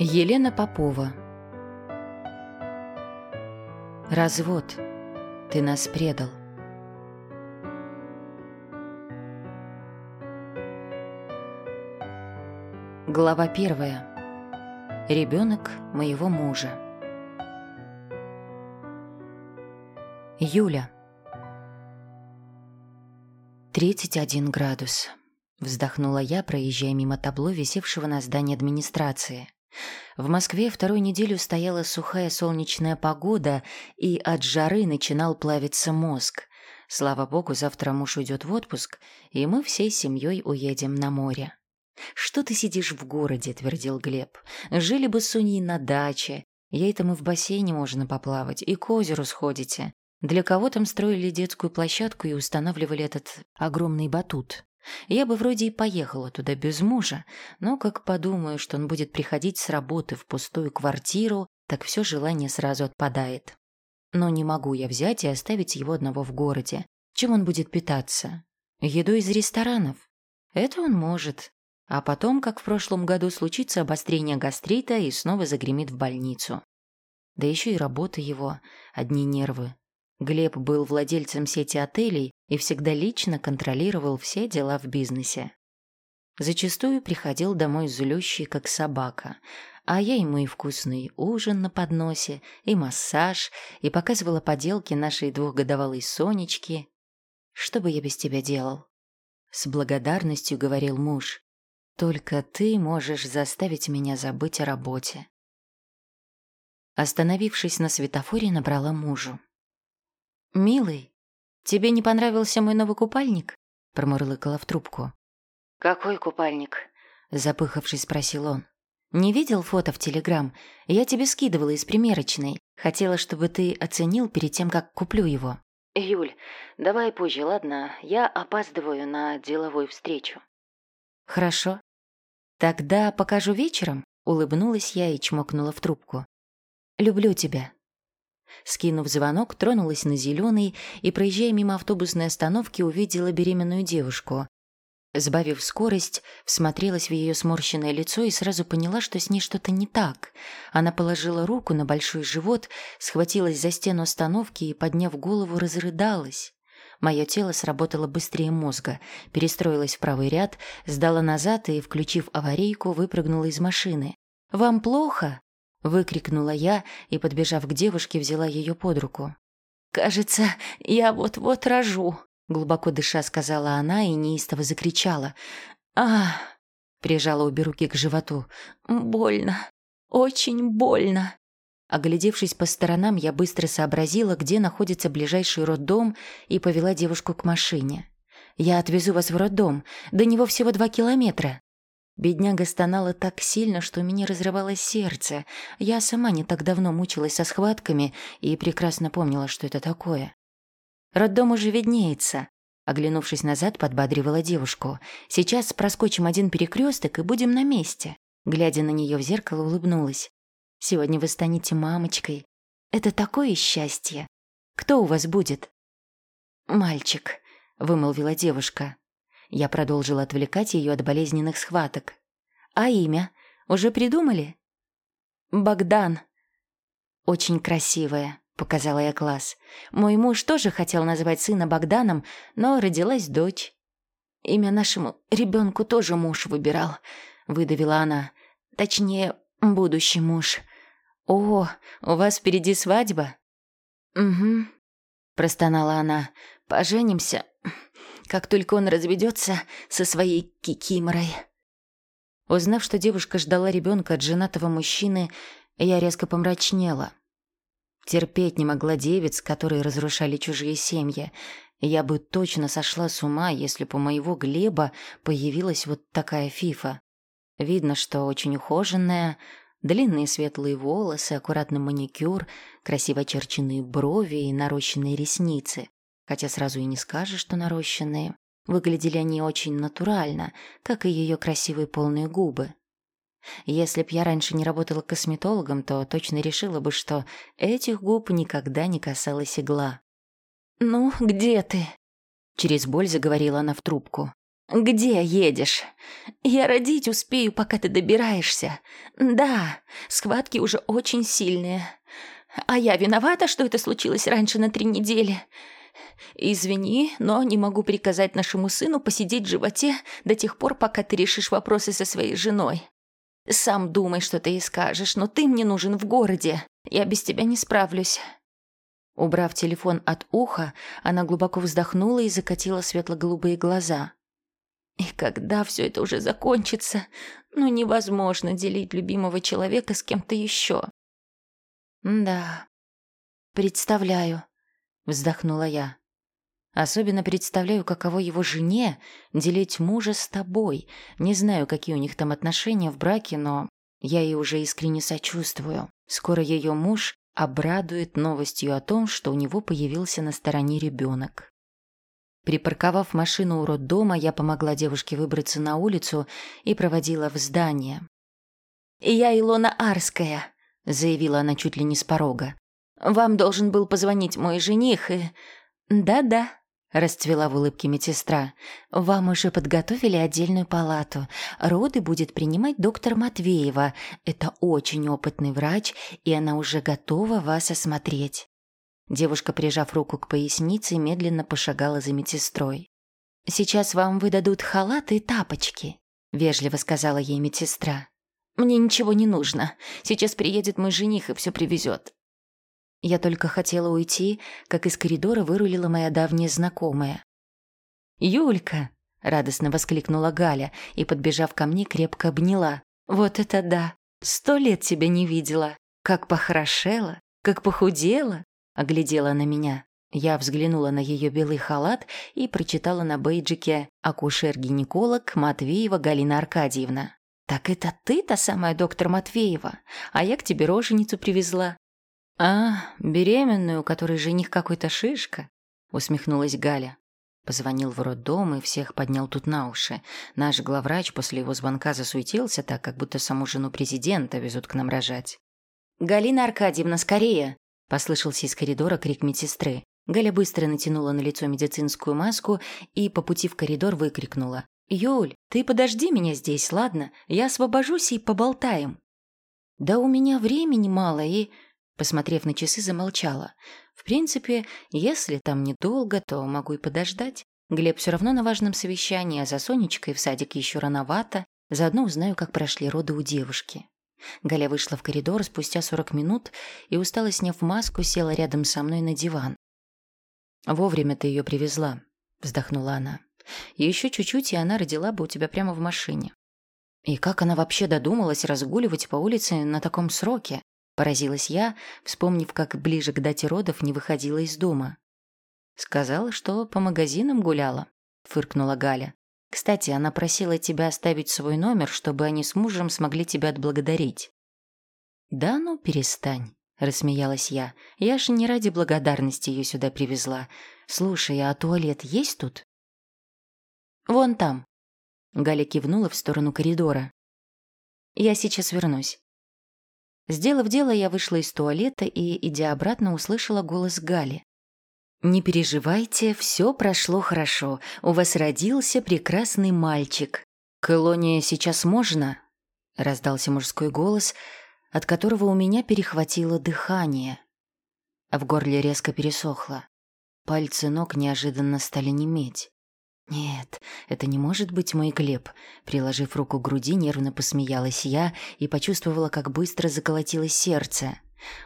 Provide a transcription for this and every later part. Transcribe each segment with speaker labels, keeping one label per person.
Speaker 1: Елена Попова Развод. Ты нас предал. Глава первая. Ребенок моего мужа. Юля. 31 градус. Вздохнула я, проезжая мимо табло, висевшего на здании администрации. В Москве вторую неделю стояла сухая солнечная погода, и от жары начинал плавиться мозг. Слава богу, завтра муж уйдет в отпуск, и мы всей семьей уедем на море. «Что ты сидишь в городе?» — твердил Глеб. «Жили бы с Уней на даче. Ей-то мы в бассейне можно поплавать, и к озеру сходите. Для кого там строили детскую площадку и устанавливали этот огромный батут. Я бы вроде и поехала туда без мужа, но как подумаю, что он будет приходить с работы в пустую квартиру, так все желание сразу отпадает. Но не могу я взять и оставить его одного в городе. Чем он будет питаться? Едой из ресторанов? Это он может. А потом, как в прошлом году, случится обострение гастрита и снова загремит в больницу. Да еще и работа его, одни нервы. Глеб был владельцем сети отелей и всегда лично контролировал все дела в бизнесе. Зачастую приходил домой злющий, как собака, а я ему и вкусный ужин на подносе, и массаж, и показывала поделки нашей двухгодовалой Сонечки. Что бы я без тебя делал? С благодарностью говорил муж. Только ты можешь заставить меня забыть о работе. Остановившись на светофоре, набрала мужу. «Милый, тебе не понравился мой новый купальник?» — промурлыкала в трубку.
Speaker 2: «Какой купальник?»
Speaker 1: — запыхавшись, спросил он. «Не видел фото в Телеграм? Я тебе скидывала из примерочной. Хотела, чтобы ты оценил перед тем, как куплю его».
Speaker 2: «Юль, давай позже, ладно? Я опаздываю на деловую встречу».
Speaker 1: «Хорошо. Тогда покажу вечером?» — улыбнулась я и чмокнула в трубку. «Люблю тебя». Скинув звонок, тронулась на зеленый и, проезжая мимо автобусной остановки, увидела беременную девушку. Сбавив скорость, всмотрелась в ее сморщенное лицо и сразу поняла, что с ней что-то не так. Она положила руку на большой живот, схватилась за стену остановки и, подняв голову, разрыдалась. Мое тело сработало быстрее мозга, перестроилась в правый ряд, сдала назад и, включив аварийку, выпрыгнула из машины. «Вам плохо?» Выкрикнула я и, подбежав к девушке, взяла ее под руку. «Кажется, я вот-вот рожу», — глубоко дыша сказала она и неистово закричала. а прижала обе руки к животу. «Больно, очень больно». Оглядевшись по сторонам, я быстро сообразила, где находится ближайший роддом, и повела девушку к машине. «Я отвезу вас в роддом. До него всего два километра». Бедняга стонала так сильно, что у меня разрывалось сердце. Я сама не так давно мучилась со схватками и прекрасно помнила, что это такое. Роддом уже виднеется. Оглянувшись назад, подбадривала девушку. «Сейчас проскочим один перекресток и будем на месте». Глядя на нее в зеркало, улыбнулась. «Сегодня вы станете мамочкой. Это такое счастье. Кто у вас будет?» «Мальчик», — вымолвила девушка. Я продолжила отвлекать ее от болезненных схваток. «А имя? Уже придумали?» «Богдан». «Очень красивое», — показала я класс. «Мой муж тоже хотел назвать сына Богданом, но родилась дочь». «Имя нашему ребенку тоже муж выбирал», — выдавила она. «Точнее, будущий муж». «О, у вас впереди свадьба?» «Угу», — простонала она. «Поженимся, как только он разведется со своей кикиморой. Узнав, что девушка ждала ребенка от женатого мужчины, я резко помрачнела. Терпеть не могла девиц, которые разрушали чужие семьи. Я бы точно сошла с ума, если бы у моего Глеба появилась вот такая фифа. Видно, что очень ухоженная, длинные светлые волосы, аккуратный маникюр, красиво очерченные брови и нарощенные ресницы хотя сразу и не скажешь, что нарощенные. Выглядели они очень натурально, как и ее красивые полные губы. Если б я раньше не работала косметологом, то точно решила бы, что этих губ никогда не касалась игла. «Ну, где ты?» Через боль заговорила она в трубку. «Где едешь? Я родить успею, пока ты добираешься. Да, схватки уже очень сильные. А я виновата, что это случилось раньше на три недели. Извини, но не могу приказать нашему сыну посидеть в животе до тех пор, пока ты решишь вопросы со своей женой. Сам думай, что ты ей скажешь, но ты мне нужен в городе. Я без тебя не справлюсь». Убрав телефон от уха, она глубоко вздохнула и закатила светло-голубые глаза. «И когда все это уже закончится, ну невозможно делить любимого человека с кем-то еще». «Да, представляю», — вздохнула я. «Особенно представляю, каково его жене делить мужа с тобой. Не знаю, какие у них там отношения в браке, но я ей уже искренне сочувствую. Скоро ее муж обрадует новостью о том, что у него появился на стороне ребенок. Припарковав машину у роддома, я помогла девушке выбраться на улицу и проводила в здание. «Я Илона Арская», — заявила она чуть ли не с порога. «Вам должен был позвонить мой жених и...» «Да-да», Расцвела в улыбке медсестра. «Вам уже подготовили отдельную палату. Роды будет принимать доктор Матвеева. Это очень опытный врач, и она уже готова вас осмотреть». Девушка, прижав руку к пояснице, медленно пошагала за медсестрой. «Сейчас вам выдадут халаты и тапочки», — вежливо сказала ей медсестра. «Мне ничего не нужно. Сейчас приедет мой жених и все привезет. Я только хотела уйти, как из коридора вырулила моя давняя знакомая. «Юлька!» — радостно воскликнула Галя и, подбежав ко мне, крепко обняла. «Вот это да! Сто лет тебя не видела! Как похорошела! Как похудела!» — оглядела на меня. Я взглянула на ее белый халат и прочитала на бейджике «Акушер-гинеколог Матвеева Галина Аркадьевна». «Так это ты та самая доктор Матвеева? А я к тебе роженицу привезла. «А, беременную, у которой жених какой-то шишка?» — усмехнулась Галя. Позвонил в роддом и всех поднял тут на уши. Наш главврач после его звонка засуетился так, как будто саму жену президента везут к нам рожать. «Галина Аркадьевна, скорее!» — послышался из коридора крик медсестры. Галя быстро натянула на лицо медицинскую маску и по пути в коридор выкрикнула. «Юль, ты подожди меня здесь, ладно? Я освобожусь и поболтаем». «Да у меня времени мало и...» Посмотрев на часы, замолчала. В принципе, если там недолго, то могу и подождать. Глеб все равно на важном совещании, а за Сонечкой в садик еще рановато. Заодно узнаю, как прошли роды у девушки. Галя вышла в коридор спустя 40 минут и, устало сняв маску, села рядом со мной на диван. «Вовремя ты ее привезла», — вздохнула она. «Еще чуть-чуть, и она родила бы у тебя прямо в машине». И как она вообще додумалась разгуливать по улице на таком сроке? Поразилась я, вспомнив, как ближе к дате родов не выходила из дома. «Сказала, что по магазинам гуляла», — фыркнула Галя. «Кстати, она просила тебя оставить свой номер, чтобы они с мужем смогли тебя отблагодарить». «Да ну, перестань», — рассмеялась я. «Я же не ради благодарности ее сюда привезла. Слушай, а туалет есть тут?» «Вон там», — Галя кивнула в сторону коридора. «Я сейчас вернусь». Сделав дело, я вышла из туалета и, идя обратно, услышала голос Гали. «Не переживайте, все прошло хорошо. У вас родился прекрасный мальчик. К Илоне сейчас можно?» Раздался мужской голос, от которого у меня перехватило дыхание. В горле резко пересохло. Пальцы ног неожиданно стали неметь. «Нет, это не может быть мой Глеб», — приложив руку к груди, нервно посмеялась я и почувствовала, как быстро заколотилось сердце.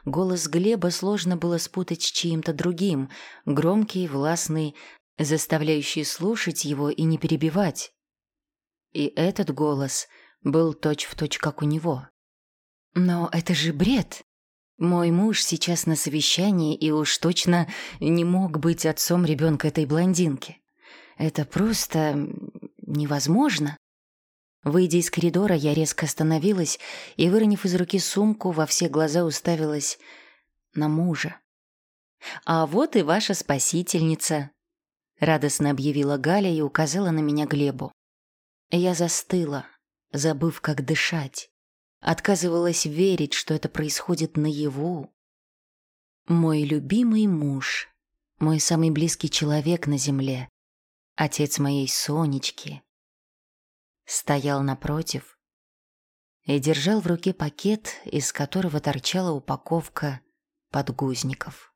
Speaker 1: Голос Глеба сложно было спутать с чьим-то другим, громкий, властный, заставляющий слушать его и не перебивать. И этот голос был точь-в-точь, точь, как у него. «Но это же бред!» Мой муж сейчас на совещании и уж точно не мог быть отцом ребенка этой блондинки. Это просто невозможно. Выйдя из коридора, я резко остановилась и, выронив из руки сумку, во все глаза уставилась на мужа. «А вот и ваша спасительница», — радостно объявила Галя и указала на меня Глебу. Я застыла, забыв, как дышать. Отказывалась верить, что это происходит наяву. Мой любимый муж, мой самый близкий человек на земле, отец моей Сонечки, стоял напротив и держал в руке пакет, из которого торчала упаковка подгузников.